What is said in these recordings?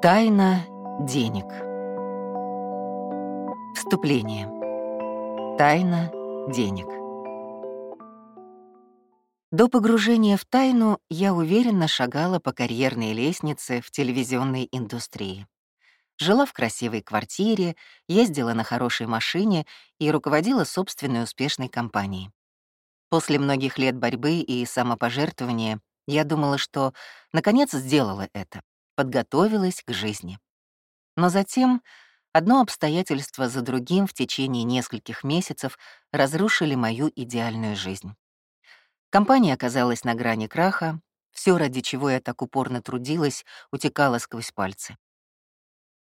Тайна денег. Вступление. Тайна денег. До погружения в тайну я уверенно шагала по карьерной лестнице в телевизионной индустрии. Жила в красивой квартире, ездила на хорошей машине и руководила собственной успешной компанией. После многих лет борьбы и самопожертвования я думала, что наконец сделала это, подготовилась к жизни. Но затем одно обстоятельство за другим в течение нескольких месяцев разрушили мою идеальную жизнь. Компания оказалась на грани краха, все, ради чего я так упорно трудилась, утекало сквозь пальцы.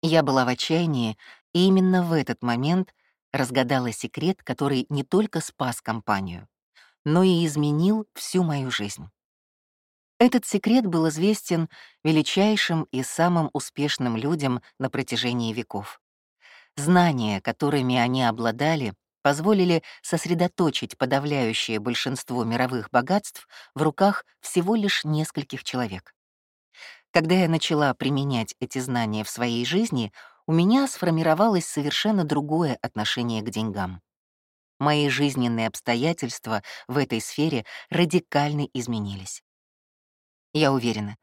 Я была в отчаянии, и именно в этот момент разгадала секрет, который не только спас компанию, но и изменил всю мою жизнь. Этот секрет был известен величайшим и самым успешным людям на протяжении веков. Знания, которыми они обладали, позволили сосредоточить подавляющее большинство мировых богатств в руках всего лишь нескольких человек. Когда я начала применять эти знания в своей жизни, у меня сформировалось совершенно другое отношение к деньгам. Мои жизненные обстоятельства в этой сфере радикально изменились. Я уверена,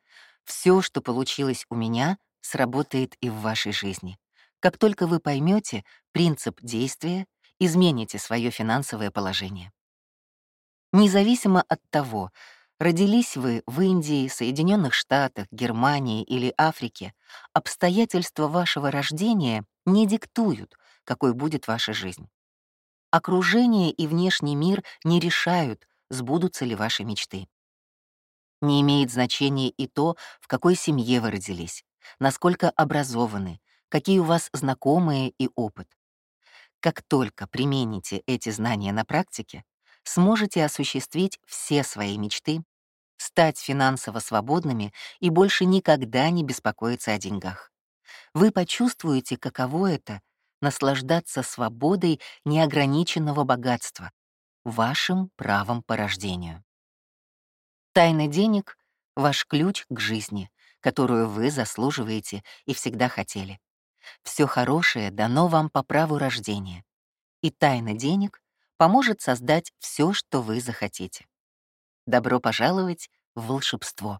все, что получилось у меня, сработает и в вашей жизни. Как только вы поймете принцип действия, измените свое финансовое положение. Независимо от того, родились вы в Индии, Соединенных Штатах, Германии или Африке, обстоятельства вашего рождения не диктуют, какой будет ваша жизнь. Окружение и внешний мир не решают, сбудутся ли ваши мечты. Не имеет значения и то, в какой семье вы родились, насколько образованы, какие у вас знакомые и опыт. Как только примените эти знания на практике, сможете осуществить все свои мечты, стать финансово свободными и больше никогда не беспокоиться о деньгах. Вы почувствуете, каково это — наслаждаться свободой неограниченного богатства, вашим правом по рождению. Тайна денег — ваш ключ к жизни, которую вы заслуживаете и всегда хотели. Все хорошее дано вам по праву рождения. И тайна денег поможет создать все, что вы захотите. Добро пожаловать в волшебство.